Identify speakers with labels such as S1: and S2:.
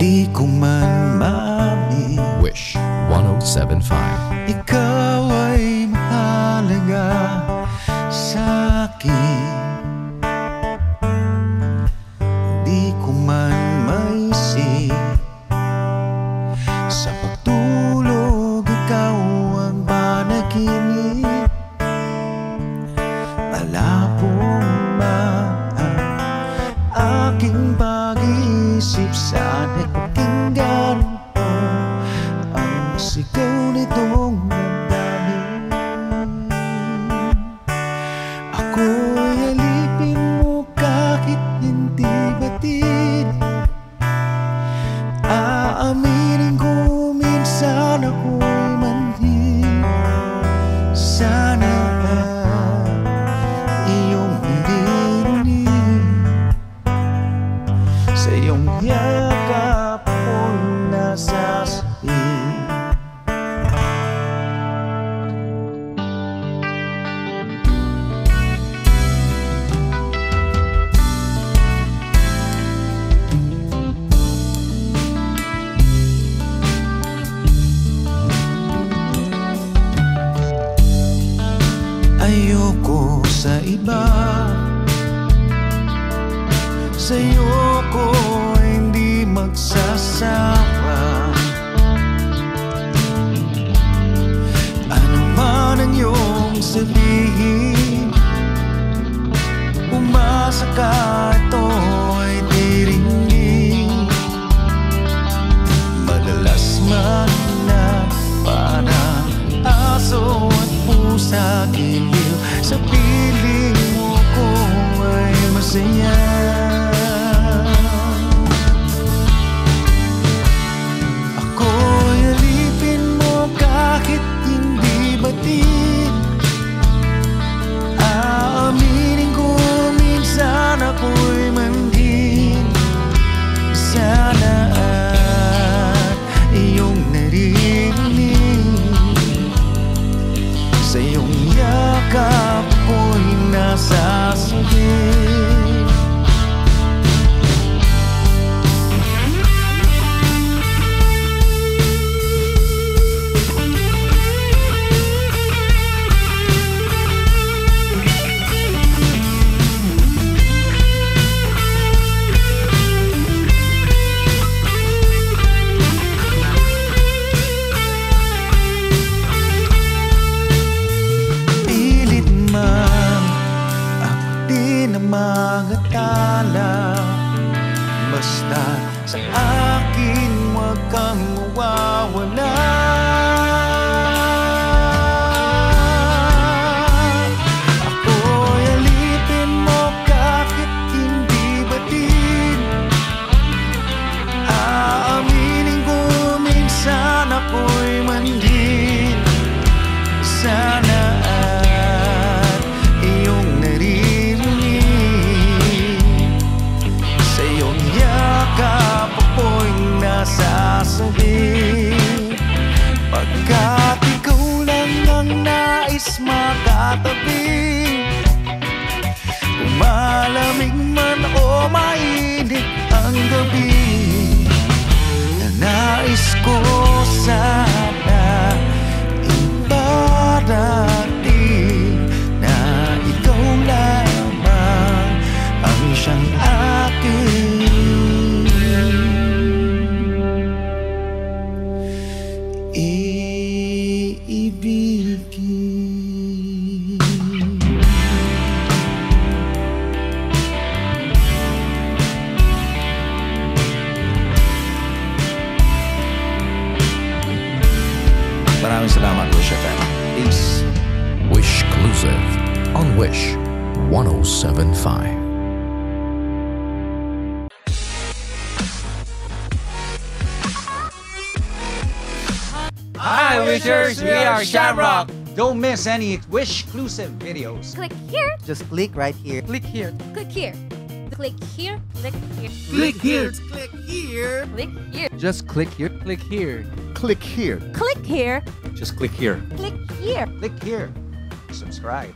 S1: Di ko man maamin
S2: Wish. 1075.
S1: Ikaw ay mahalaga sa akin sip-sane Sa iyong yakap ako'y nasasabing Ayoko sa iba Sa'yo ko hindi magsasawa Ano man ang iyong sabihin Umasa ka ito magatala Basta sa akin wag kang mawawala nais makatabi. Malamig man o mainit ang gabi Na nais ko sana Ibarating na ikaw lamang ang siyang akin Iibigin Maraming salamat, Wish FM. Peace.
S2: Wish Exclusive on Wish 1075.
S3: Hi, Wishers! We are Shamrock! Don't miss any Wish exclusive videos.
S4: Click here,
S5: Just click right here.
S3: Click here.
S4: click here. Click here, click here,
S3: Click here.
S5: Click here.
S4: click here,
S3: Just click here. Click here.
S5: Click here.
S4: click here,
S3: Just click here.
S4: click here.
S3: Click here. Subscribe.